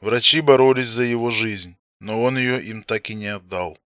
Врачи боролись за его жизнь, но он ее им так и не отдал.